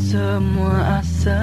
semua asa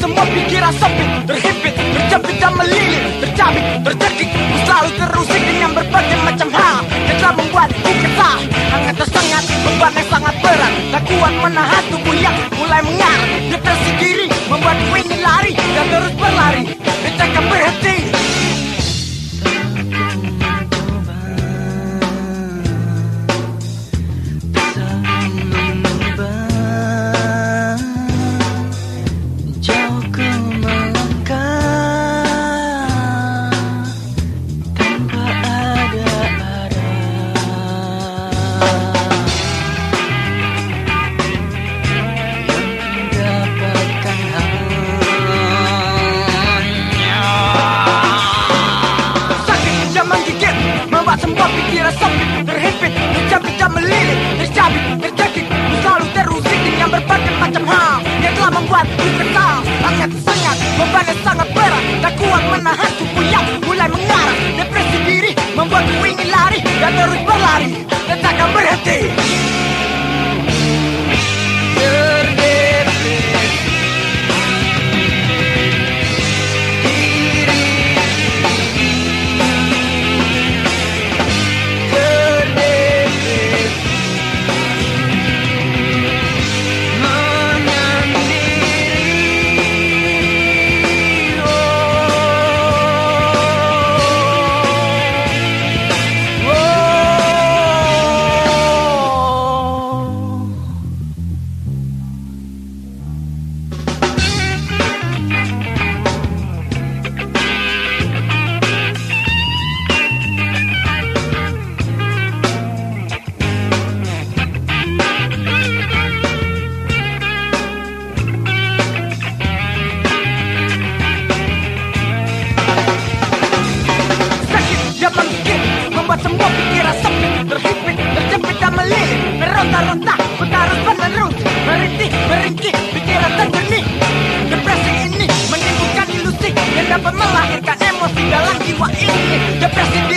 semua pikiran sempit Terhimpit, terjepit dan melilit Tercabik, tercekik selalu terusik dengan berbagai macam hal Yang telah membuatku kesal. Hangat tersengat, beban yang sangat berat. Tak kuat menahan tubuh yang mulai mengarah Depresi diri membuatku ingin lari Dan terus berlari. Dan berhenti semua pikiran sempit Terhimpit, dan melilit Tercabik, tercekik Ku selalu terusik dengan berbagai macam hal Yang telah membuatku kesal. Hangat tersengat, beban yang sangat berat Tak kuat menahan lari Dan terus berlari Dan takkan Casi